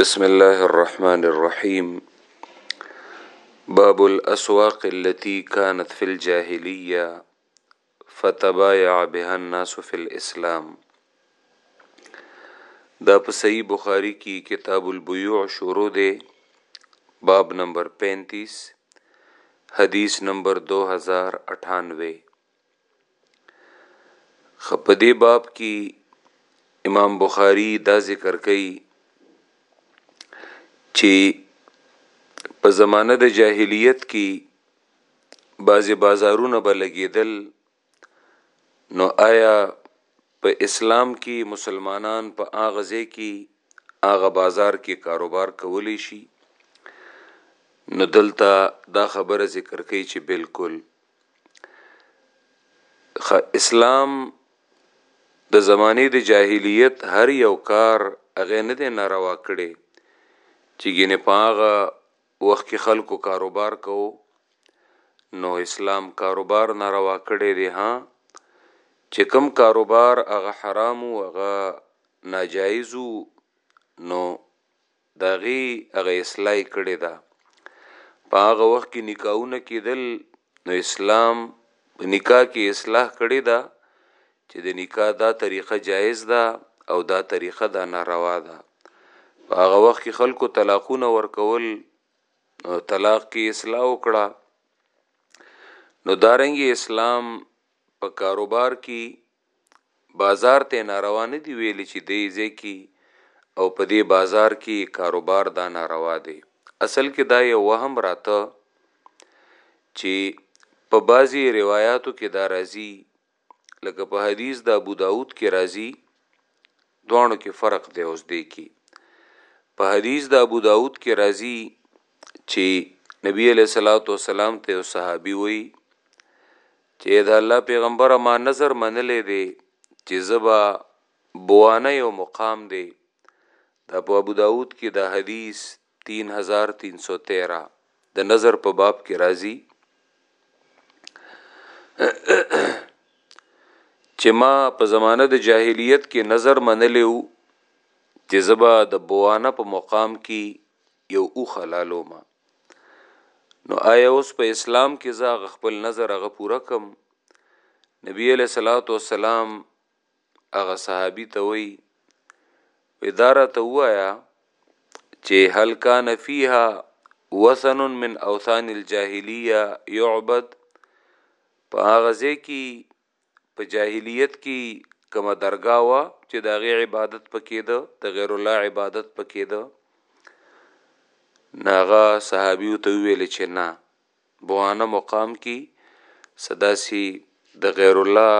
بسم الله الرحمن الرحيم باب الأسواق التي كانت في الجاهلية فتبايع بها الناس في الإسلام دا په صحیح بخاری کې کتاب البيوع شروع دی باب نمبر 35 حدیث نمبر 2098 په دې باب کې امام بخاری دا ذکر کوي چې په زمانه د جاهلیت کې بعضی بازارونه به لګیدل نو آیا په اسلام کې مسلمانان په هغه ځای کې هغه بازار کې کاروبار کولی شي نو دلته دا خبره ذکر کوي چې بالکل خ اسلام د زمانه د جاهلیت هر یو کار هغه نه دی ناروا کړي چې ګینه پاغه وخت کې خلکو کاروبار کوو نو اسلام کاروبار ناروا کړي دی ها چې کم کاروبار هغه حرام او هغه ناجایز نو د هغې هغه اصلاح یې کړې ده. په هغه وخت کې نکاحونه کېدل نو اسلام په نکاح کې اصلاح کړې ده چې د نکاح دا طریقه جایز ده او دا طریقه دا ناروا ده. په هغه وخت کې خلکو طلاقونه ورکول نو طلاق کې اصلاح وکړه. نو دارنګ اسلام په کاروبار کې بازار ته یې ناروا نه دي ویلي چې دې ځای کې او په دې بازار کې یې کاروبار دا ناروا دی. اصل کې دا یو وهم راته چې په بعضې روایاتو کې دا راځي لکه په حدیث د ابوداود کې راځي، دواړو کې فرق دی اوس دی کې په حدیث د ابو داود کې راځي چې نبی علیہ الصلوۃ والسلام ته صحابي وای چې دا الله پیغمبر ما نظر منلې دی چې زبا بوانه یو مقام دی دا په ابو داود کې دا حدیث تین هزار تین سو تیره د نظر په باب کې راځي چې ما په زمانه د جاهلیت کې نظر منلی وو چې زبا د بوانه په مقام کې یو او خلالو ما نو آیا اوس په اسلام کې زه خپل نظر هغه پوره کم نبی علیہ الصلوۃ والسلام هغه صحابي ته وایي وی دا راته وایا چې هل کان فیها وثن من اوثان الجاهلیه یعبد په هغه ځای کې په جاهلیت کې کوم درگاه وا چې د غي عبادت پکې ده د غیر الله عبادت پکې ده ناغه صحابي ته ویل چې نه بوانه مقام کی څه داسی د غیر الله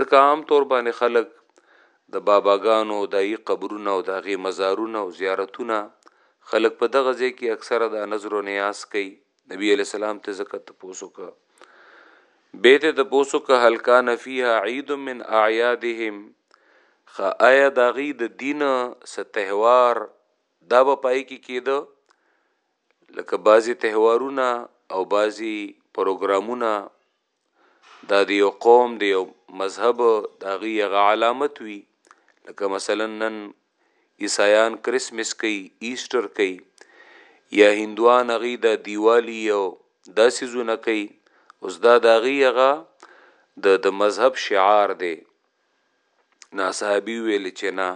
ځکه عام طور باندې خلک د باباګانو دایی قبرونه او د هغې مزارونه او زیارتونه خلک په دغه ځای کی اکثره دا نظر او نیاز کوي نبی علیه السلام ته ځکه تپوس وکړه به ته تپوس وکړه هل کان فیها عید من اعیادهم خا آیا دا غي د دین ستهوار دا به پای کې کېده لکه بعضی تهوارونه او بعضی پروګرامونه دا د یو قوم د یو مذهب د هغې هغه علامت وي لکه مثلا نن عیسایان کریسمس کوي ایسټر کوي یا هندوان هغې د دیوالی او دا سیزونه کوي اوس دا د هغې هغه د د مذهب شعار دی نا صحابي ویل چې نه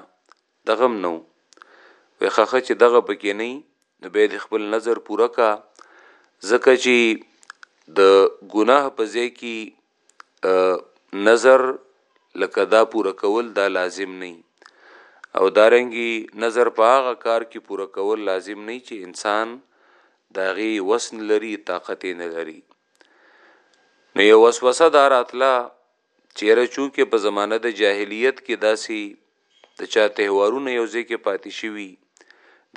دغه هم نه وو وې خخه چې دغه پکې نه نو بیا دې خپل نظر پوره کا ځکه چې د ګناه په ځای کې نظر لکه دا پوره کول دا لازم نه او دارنګي نظر په هغه کار کې پوره کول لازم نه چې انسان داغي وسن لري طاقت نه لري نو یو وسوسه داراتله چېرې چونکه په زمانه د جاهلیت کې داسې د چا تهوارونه یو ځای کې پاتې شوي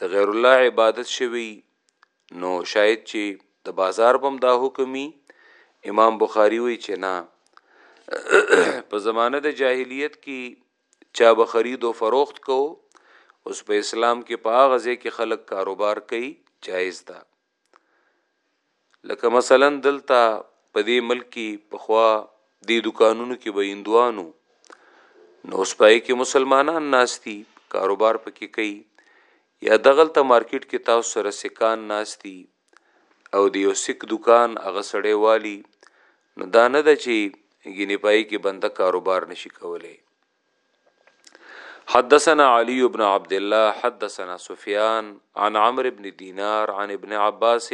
د غیر الله عبادت شوی نو شاید چې د بازار بم دا حکمي امام بخاری وی چې نه په زمانه د جاهلیت کې چا به خرید او فروخت کو اوس په اسلام کې په هغه ځای کې خلک کاروبار کوي جایز ده لکه مثلا دلته په دې ملک کې پخوا دې دکانونو کې به هندوانو نو سپای کې مسلمانان ناشتي کاروبار پکې کوي یا دغلته مارکیټ کې تاسو سره سکان ناشتي او د یو سک دکان هغه سړی والی نو دا نه ده چې ګینه پای کې بنده کاروبار نشي کولای حدثنا علي بن عبد الله حدثنا سفيان عن عمرو بن دينار عن ابن عباس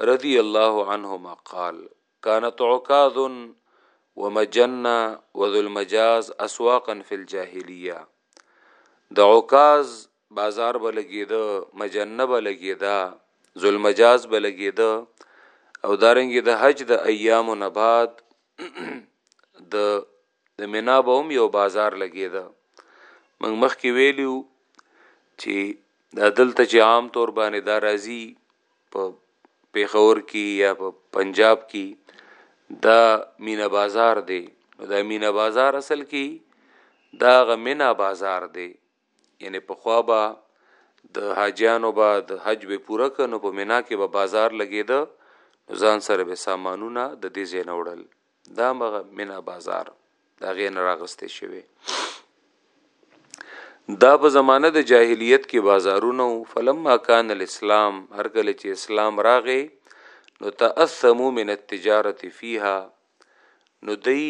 رضی الله عنهما قال كانت عكاظ ومجنا وذو المجاز اسواقا في الجاهليه د عكاظ بازار بلګیدو مجنه بلګیدا ذوالمجاز بلګیدا او دارنګي د حج د ایام نه بعد د د مینا به هم یو بازار لګیده موږ مخکې ویلیو چې دا دلته چې عام طور باندې دا راځي په پیښور کې یا په پنجاب کې دا مینا بازار دی نو دا مینا بازار اصل کې دا غ مینا بازار دی یعنی پخوا به د حاجیانو به د حج به پوره که نو په منا کې به بازار لګیده نو ځان سره به سامانونه د دې ځای نه وړل دا مغه منا بازار دا غې نه راغستې شوی دا په زمانه د جاهلیت کې بازارونه فلما کان الاسلام هر کله چې اسلام راغې نو تاسمو من التجارت فیها نو دی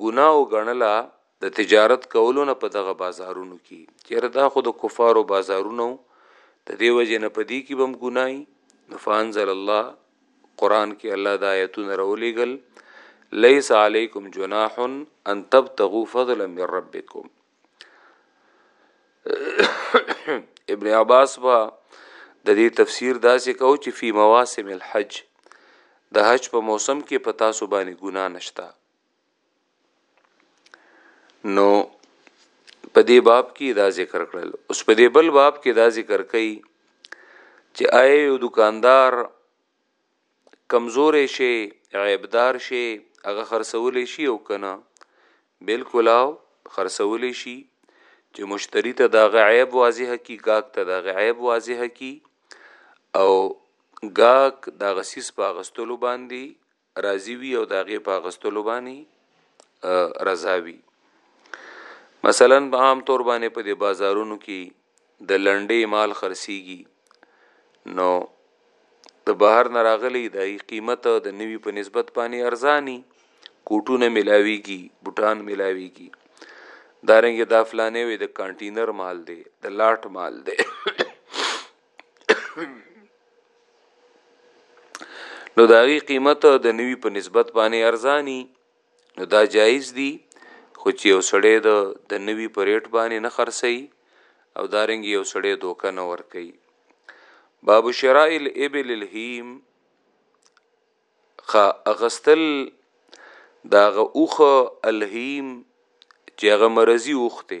ګناه وګڼله د تجارت کولو نه په دغه بازارونو کي، چيري دا خو د کفارو بازارونه وو، د دې وجي نه په دې کي به هم ګناه يي، نو فانزل الله، قرآن کي الله دا آيتونه راوليږل، ليس عليکم جناح ان تبتغوا فضلا من ربکم. ابن عباس با د دې تفسیر داسې کو چې فی مواسم الحج د حج په موسم کې په تاسو باندې ګنا نشتا نو په دې باب کې دا ذکر کړل اوس په دې بل باب کې دا ذکر کړي چې آی یو دکاندار کمزوری شی عیبدار شی هغه خرڅولی شی او که نه بلکل او خرڅولی شی چه مشتری ته داغه عیب واضح کی ګاک ته داغه عیب واضح کی او ګاک داغه سیس په غستلو باندی راضی وی او داغه په غستلو باندی رضا وی مثلا په عام طور باندې په دې بازارونو کې د لنډې مال خرڅیږي نو د بهر نه راغلی دای قیمت د نوی په نسبت باندې ارزانی کوټونه ملاویږي بوټان ملاویږي دارنګ دا فلانه وي د کانټینر مال دی د لاټ مال دی نو داغي قیمت د نوی په نسبت باندې ارزانی نو دا جایز دی خو چې یو سړی د د نوی په ریټ باندې نه خرڅي او دارنګ یو سړی دوکه نه ور کوي باب شراء الابل الهیم خ اغستل داغه اوخه الهیم چې هغه مرضی اوخته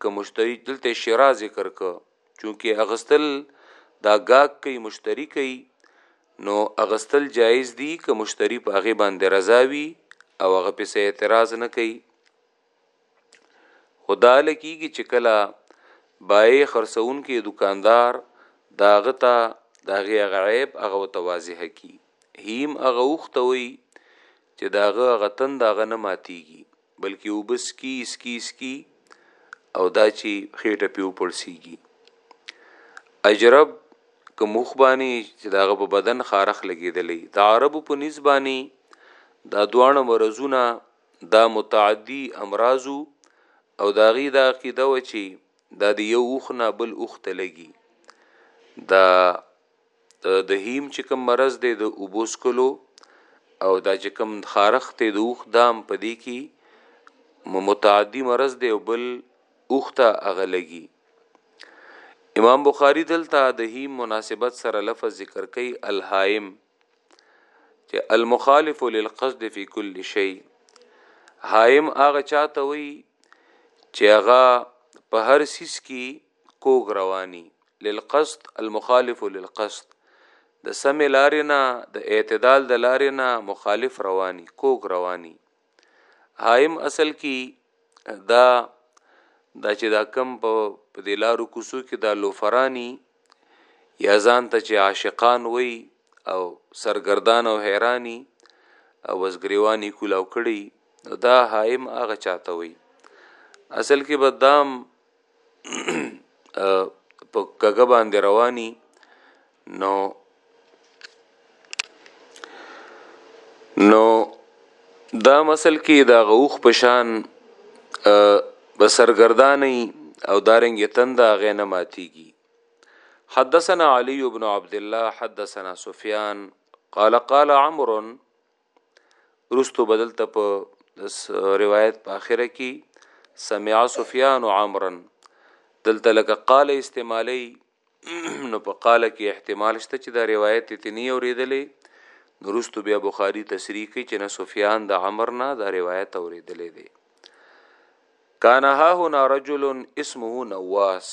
که مشتری دلته شرا ذکر ک چونکه اغستل دا گاک کوي مشتری کوي نو اغستل جایز دی که مشتری په هغه باندې رضا وي او هغه په سه اعتراض نه کوي خدا لکیږي چې کله بای خرڅون کې دکاندار داغه تا داغه غیب هغه توازیه کی هیم هغه وختوي چې داغه غتن داغه نه ماتيږي بلکې اوبه سکي سکي سکي او دا چې خېټه پیو پړسیږي اجرب که مخ باندې چې داغه په بدن خارخ لګېدلې د عربو په نسبانی دا دواړه مرزونه دا متعدی امراضو او داغي دا عقیده و چې دا د یو اوخ نه بل اوخ ته لګي دا د هیم چې کوم مرض دی د اوبو سکلو او دا چې کوم خارخ ته د اوخ دام پدې کی متعدی مرض دی او بل اوخته اغلګي امام بخاری دلته د هی مناسبت سره لفظ ذکر کوي الهائم چې المخالف للقصد فی کل شی هائم هغه چاته وي چې هغه په هر سیس کې کوږ رواني، للقصد المخالف للقصد، د سمې لارې نه، د اعتدال د لارې نه مخالف رواني، کوږ رواني. هایم اصل کی دا دا چې دا کم په دې لارو کوسو کې دا لوفرانی یا ځان ته چې عاشقان وي او سرګردان او حیرانی او وزګریوانی کولاو کړي دا هایم هغه چاته وي اصل کې بدام په کګه باندې رواني نو نو دا مسل کې دا غوخ پشان بسرګردانې او دارنګ تند هغه نه ماتيږي حدثنا علي بن عبد الله حدثنا سفيان قال قال عمرو رستو بدلته په روایت په اخره کې سمع سفیان عمرا دلته لکه قال استعمالی نو په قال کې احتمال شته چې دا روایت ته نه اوریدلې نورستو بیا بخاری تصریح کوي چې نه سفیان د عمر نه دا روایت اوریدلې دی کان ها هنا رجل اسمه نواس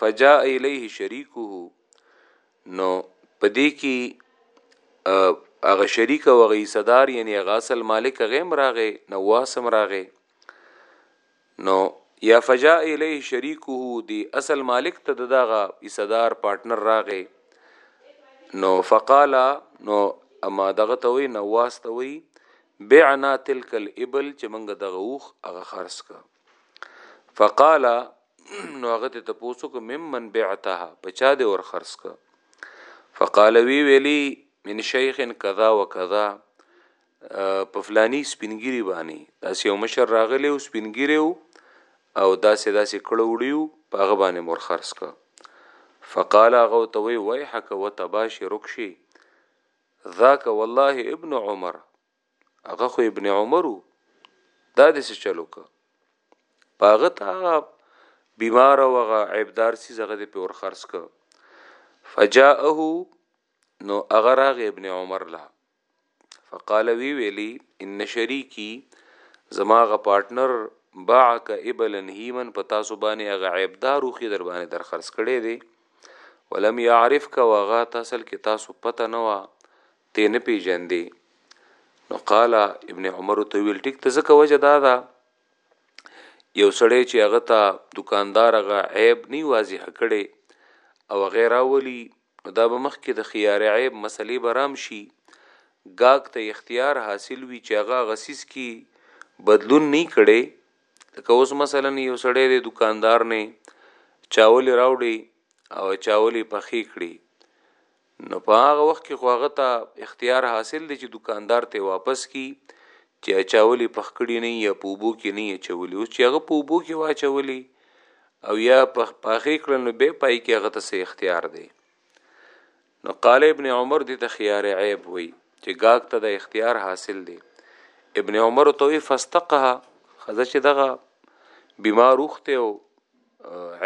فجاء الیه شریکه نو په دې کې هغه شریک او غي صدر یعنی هغه اصل مالک غیم راغې نو واسم راغې نو یا فجاء الیه شریکه دی اصل مالک ته دغه صدر پارټنر راغې نو فقالا نو اما دغه ته وی نو واسته وی بعنا تلک الابل چې منګه دغه اوخ هغه خرڅ کړ فقال نو هغه ته پوسو کو ممن بعتها پچا دې ور خرڅ ک فقال وی ویلی من شیخ کذا وکذا په فلانی سپینګری باندې داسې یو مشر راغلی او سپینګری او داسې داسې کړه وړیو په هغه باندې مور خرڅ ک فقال هغه ته وی وای حق وتباشرک شي ذاک والله ابن عمر هغه خو ابن عمر دا د څه چلو که پاغه تا بیمار او هغه عیبدار سی زغه د پور خرڅ ک فجاءه نو هغه راغ ابن عمر لا فقال وی ویلی ان شریکی زما غ پارټنر باعک ابلن هیمن پتا سو باندې هغه عیبدار او خې در باندې در خرڅ کړي دي ولم يعرفك وغا تاسل کې تاسو پته نه و ته نه پیژندې نو قال ابن عمر ته ویل ټیک ته ځکه وجه دا ده یو سړی چې هغه ته دکاندار هغه عیب نه واضح کړي او غیر اولی نو دا به مخ کې د خيار عیب مسلې برام شي گاګ ته اختیار حاصل وي چې هغه غسیس کی بدلون نه کړي لکه اوس مثلا یو سړی د دکاندار نه چاول راوړي او چاولې پخې کړي نو په هغه وخت کې خو هغه ته اختیار حاصل دی چې دوکاندار ته واپس کی چې اچاولې پخ کړي نه یا په اوبو کې نه اچولې اوس چې هغه په اوبو کې واچولې او یا په پاخې کړل نو به پای کې هغه ته اختیار دی نو قال ابن عمر دې ته خيار عیب وای چې گاګ ته د اختیار حاصل دی ابن عمر توي فاستقها خزه چې دغه بیمار وخته او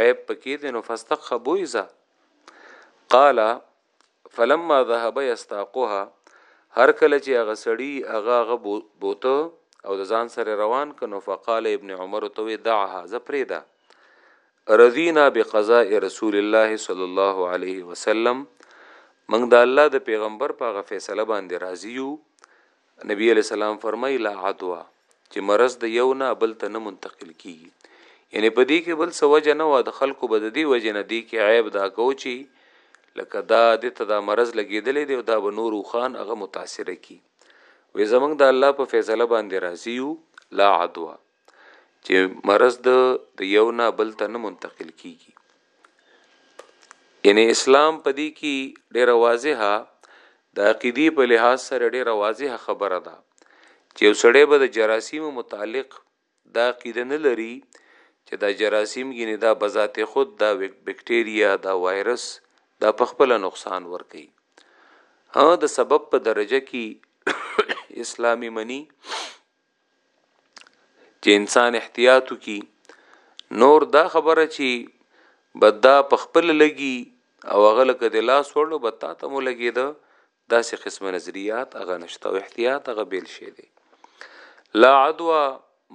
عیب پکې دي نو فاستقها بويزه قال فلما ذهب يستاقها هر کله چې هغه سړی هغه هغه بوته او د ځان سره روان کنو فقال ابن عمر تو دعها زپریدا رضینا بقضاء رسول الله صلی الله علیه وسلم موږ د الله د پیغمبر په غ فیصله باندې راضی یو نبی علیه السلام فرمایي لا عدوا چې مرض د یو نه بل ته نه منتقل کیږي یعنی په دې کې بل څه وجه نه و د خلکو به د دې وجه نه دی کې عیب دا کو چی لکه دا د ته دا مرض لګیدلې دی او دا به نور خان هغه متاثر کی وې زمنګ د الله په فیصله باندې راضی یو لا عدوا چې مرض د د یو نه بل ته نه منتقل کیږي یعنی اسلام په دې کې ډیره واضحه د عقیدی په لحاظ سره ډیره واضحه خبره ده چې وسړی به د جراثیم متعلق دا عقیده نه لري چې دا جراثیم ګینه دا بذات خود دا بکټیریا دا وایرس دا په خپل نقصان ور کوي ها د سبب په درجه کې اسلامي منی چې انسان احتیاط وکي نور دا خبره چې بدا په خپل لګي او هغه لکه د لاس وړلو به تا ته مو لګي دا داسې قسم نظریات هغه نشته او احتیاط هغه بیل شي دی لا عدوا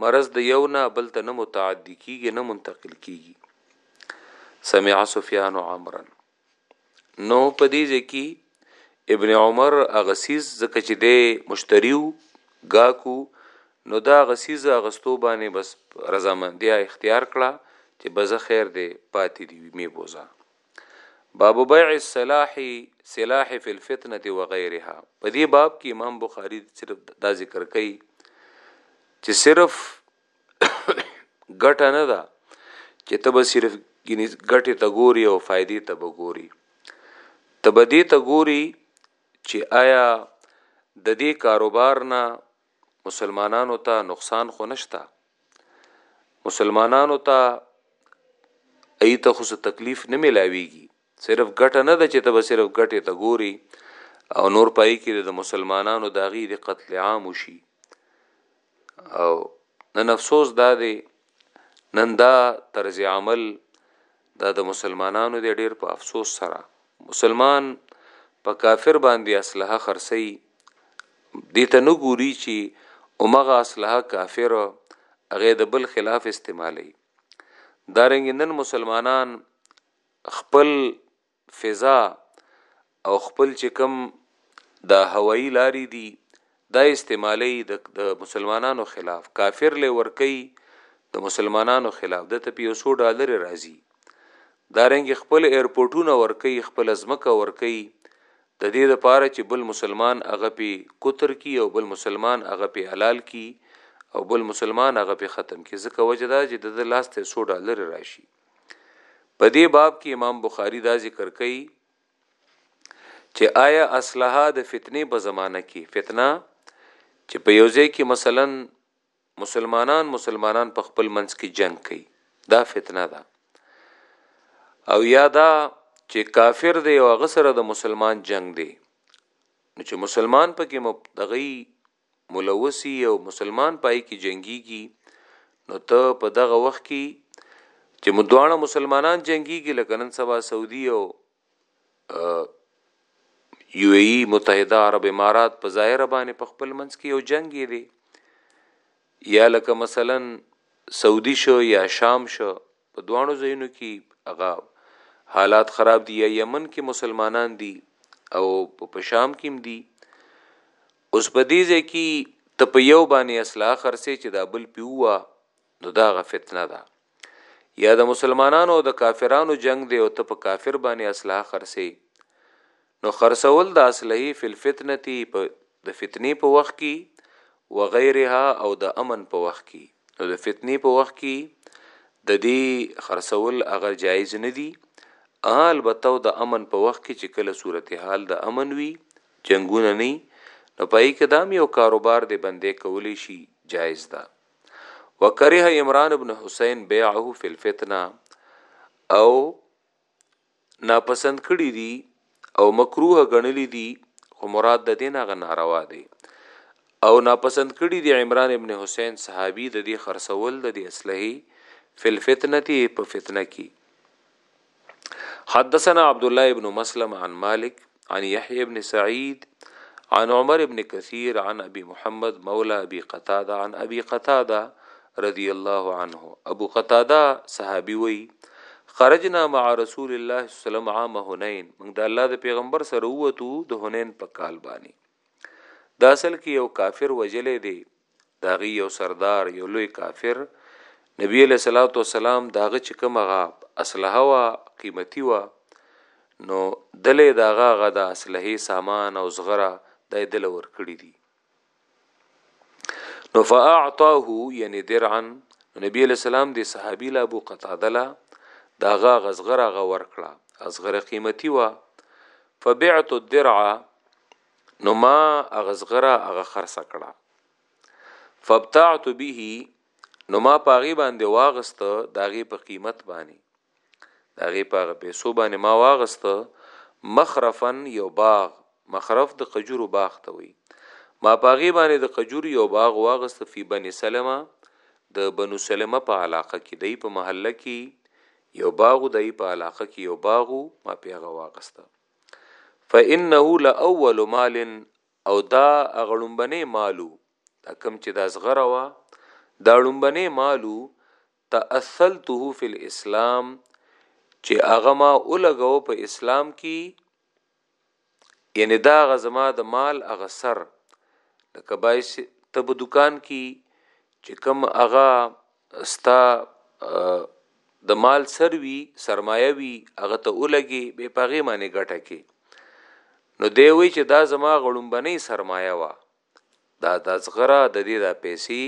مرض د یو نه بل ته نه متعدی کیږي نه منتقل کیږي سمع سفیان عمرن نو په دې ځای کې ابن عمر هغه سیز ځکه چې دی مشتری و ګاکو نو دا هغه سیز اغستو باندې بس رضامندیا اختیار کړه چې بزه خیر دی پاتې دی وي می بوزا باب بیع السلاح سلاح فی الفتنه و غیرها په دې باب کې امام بخاری صرف دا ذکر کوي چې صرف ګټه نه ده چې ته به صرف ګینې ګټې ته ګوري او فائدې ته به ګوري ته به دې ته ګوري چې آیا د دې کاروبار نه مسلمانانو ته نقصان خو نشتا مسلمانانو ته ایته خو څه تکلیف نه ملاويږي صرف ګټه نه ده چې ته به صرف ګټې ته ګوري او نور پای کې د مسلمانانو د غي د قتل عام وشي او نن افسوس دا دی نن دا طرز عمل دا د مسلمانانو د ډیر په افسوس سره مسلمان په کافر باندې اسلحه خرسي دې ته نه ګوري چې اومغه اسلحه کافر هغه د بل خلاف استعمالي دارنګ نن مسلمانان خپل فضا او خپل چې کوم دا هوایی لاری دی دا استعمالی د مسلمانانو خلاف کافر له ورکی د مسلمانانو خلاف د ته پیو سو ډالر راځي دارنګ خپل ایرپورټونه ورکی خپل ازمکه ورکی د دې د پاره چې بل مسلمان هغه پی کوتر کی او بل مسلمان هغه پی حلال کی او بل مسلمان هغه پی ختم کی ځکه وجه دا چې د لاس ته 100 ډالر راشي په دې باب کې امام بخاری دا ذکر کوي چې آیا اصلها د فتنې په زمانہ کې فتنه چې په یوځای کې مثلا مسلمانان مسلمانان په خپل منځ کې جنگ کوي دا فتنه ده او یا دا چې کافر دی او غسر د مسلمان جنگ دی نو چې مسلمان پکې مبتغي ملوثي او مسلمان پای کی جنګیږي نو ته په دغه وخت کی چې مدوانه مسلمانان جنگيږي لکه نن سبا سعودي او یو ای متحده عرب امارات په ظاهر باندې په خپل منځ کې یو جنگ دی یا لکه مثلا سعودي شو یا شام شو په دواړو ځایونو کی هغه حالات خراب دی یا یمن کی مسلمانان دی او په شام کی هم دی اوس په دې ځای کی ته په یو باندې اصلاح خرڅې چې دا بل پیوه نو دا غ فتنه ده یا د مسلمانانو او د کافرانو جنگ دی او ته په کافر باندې اصلاح خرڅې نو خرڅول د اسلحې فی الفتنة په د فتنې په وخت کی و غیرها او د امن په وخت کی نو د فتنې په وخت کی ددې خرڅول هغه جایز ندی ها البته د امن په وخت کی چې کله صورتحال د امن وی جنګونه نه نو په هغه کی دا هم یو کاروبار دی بندې کولی شی جایز ده وکره عمران بن حسین بیعه فی الفتنة او ناپسند کړي دي او مکروه غنلي دي خو مراد د دین هغه ناروا دی او ناپسند کړي دي عمران ابن حسین صحابي د دې خرڅول د دې اصله فل فتنه په فتنه کې حدثنا عبد الله ابن مسلم عن مالک عن يحيى بن سعيد عن عمر بن كثير عن ابي محمد مولى ابي قتاده عن ابي قتاده رضي الله عنه ابو قتاده صحابي وي خرجنا مع رسول الله صلى الله عليه وسلم عام هنين موږ د الله د پیغمبر سره ووتو د هنين په کال باندې دا اصل کې یو کافر وجلې دی داغي یو سردار یو لوی کافر نبی علیہ الصلوۃ والسلام داغه چې کومه اسلحه وا قیمتي وا نو دلې داغه غدا اسلحه سامان او زغره د دل ور کړی دي نو فاعطاه یعنی درعا نبی علیہ السلام دی صحابي لا ابو قتاده لا داغه غزغره غ ور کړه اصغره قیمتي وا فبعت الدرع نو ما هغه زغره هغه خرڅه کړه فبتعت به نو ما پاغي باندې واغست داغي په قیمت باندې داغي پاغه پیسو باندې ما واغست مخرفن یو باغ مخرف د قجورو باغ ته وي ما پاغي باندې د قجورو یو باغ واغست فی بنی سلمہ د بنو سلمہ په علاقه کې دی په محله کې یو باغ دی په علاقه کې یو باغ ما پیغه واغسته فانه لاول مال او دا اغړمبنه مالو دا کم چې دا زغره وا دا اړمبنه مالو تاصلته فی الاسلام چې هغه ما اولګو په اسلام کې یعنی دا غزما د مال هغه سر لکه بایس ته په دکان کې چې کم هغه ستا د مال سر وی سرمایه وی هغه ته ولګي به پغه معنی ګټه کې نو دی وی چې دا زما غړومبنی سرمایه وا دا د زغره د دې د پیسې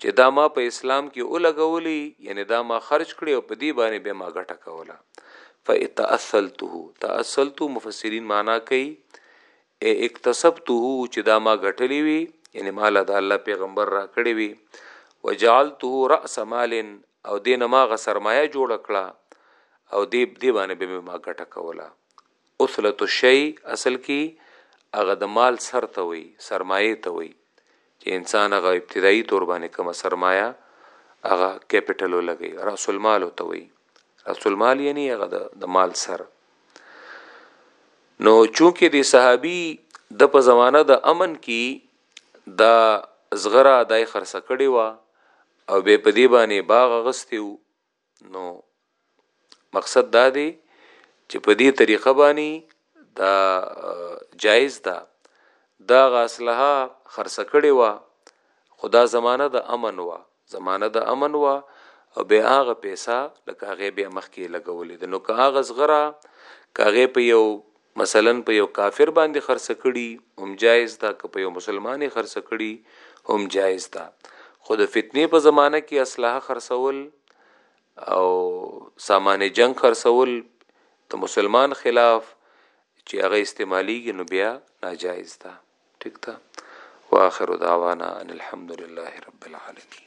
چې دا ما په اسلام کې ولګولې یعنی دا ما خرج کړي او په دې باندې به ما ګټه کوله فاتاصلته تاصلت مفسرین معنا کوي ای اکتسبته چې دا ما غټلې وي یعنی مال د الله پیغمبر را کړې وي وجعلته راس مال او دین ما غ سرمایه جوړ کړه او دی دی باندې به ما غټه کوله اصله الشی اصل کې هغه د مال سر ته وي سرمایه ته وي چې انسان هغه ابتدايي طور باندې کومه سرمايه هغه کیپټل ولګي راس المال او توي راس المال یعنی هغه د مال سر نو چونکه د صحابي د په زمانه د امن کې دا زغرا دای خرڅ کړي وا او به په دی باندې باغ غستیو نو مقصد دا دی چې په دې طریقه باندې دا جایز ده دا غاسلها خرڅ کړي وا خدا زمانہ د امن وا زمانہ د امن وا او به هغه پیسې لکه هغه به مخکې لګولې د نو کاغذ غره کاغه په یو مثلا په یو کافر باندې خرڅ کړي هم جایز ده که په یو مسلمان یې خرڅ کړي هم جایز ده خو د فتنې په زمانه کې اسلحه خرڅول او سامان جنگ خرڅول د مسلمان خلاف چې هغه استعمالیږي نو بیا ناجایز ده ټیک ده واخر دعوانا ان الحمد لله رب العالمین